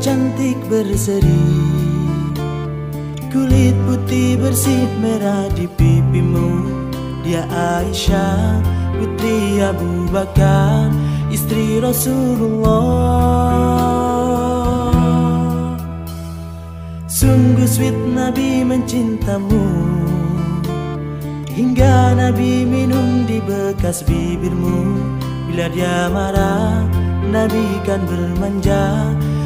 cantik berseri. Kulit putih bersih merah di pipimu. Dia Aisyah putri Abu Bakar Istri Rasulullah. Sungguh sweet Nabi mencintamu. Hingga Nabi minum di bekas bibirmu. Bila dia marah Nabi kan bermanja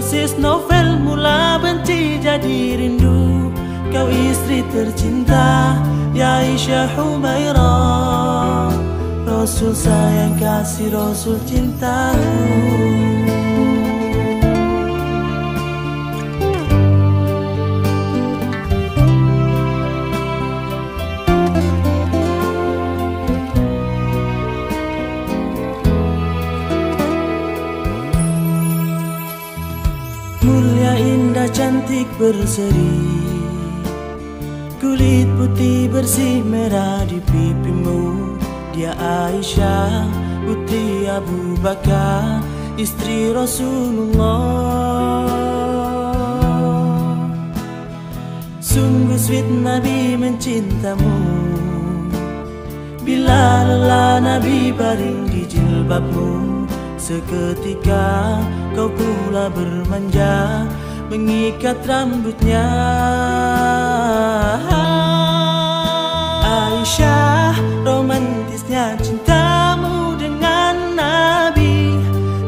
persis novel mula benci jadi rindu. Kau istri tercinta Ya Aisyah Humairah Rasul sayang kasih Rasul cintaku indah cantik berseri. Kulit putih bersih merah di pipimu. Dia Aisyah putri Abu Bakar Istri Rasulullah. Sungguh sweet Nabi mencintamu. Bila lelah Nabi baring di jilbabmu Seketika kau pula bermanja Mengikat rambutnya. Aisyah romantisnya cintamu dengan Nabi.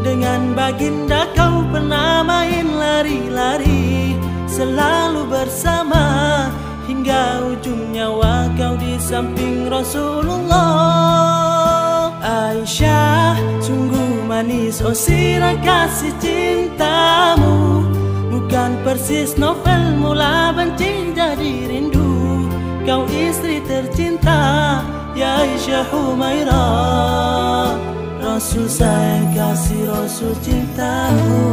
Dengan baginda kau pernah main lari-lari. Selalu bersama Hingga ujung nyawa kau di samping Rasulullah. Aisyah sungguh manis oh sirah kasih cintamu Bukan persis novel mula benci jadi rindu. Kau istri tercinta Ya Aisyah Humairah Rasul sayang kasih Rasul cintamu